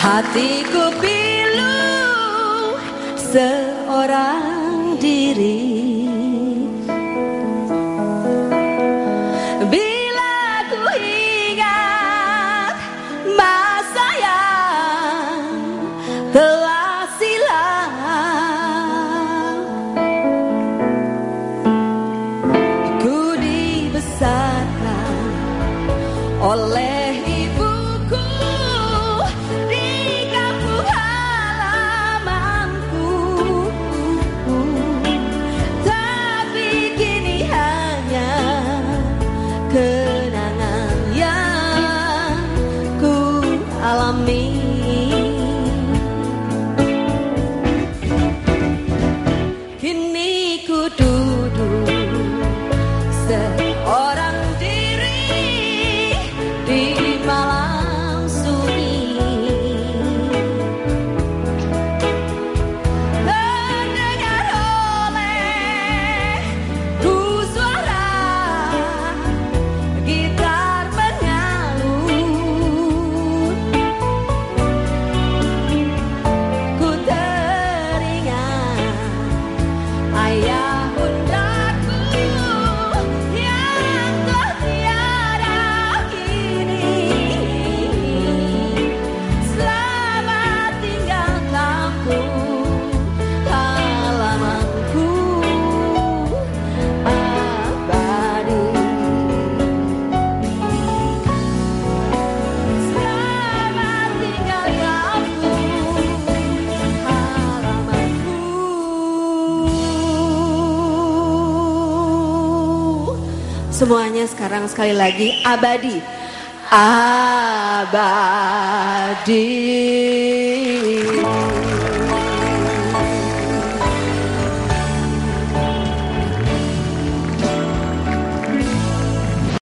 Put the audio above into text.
Hatiku pilu seorang diri. Bila ku ingat masa yang telah silam Ku dibesarkan oleh ibu Semuanya sekarang sekali lagi. Abadi. Abadi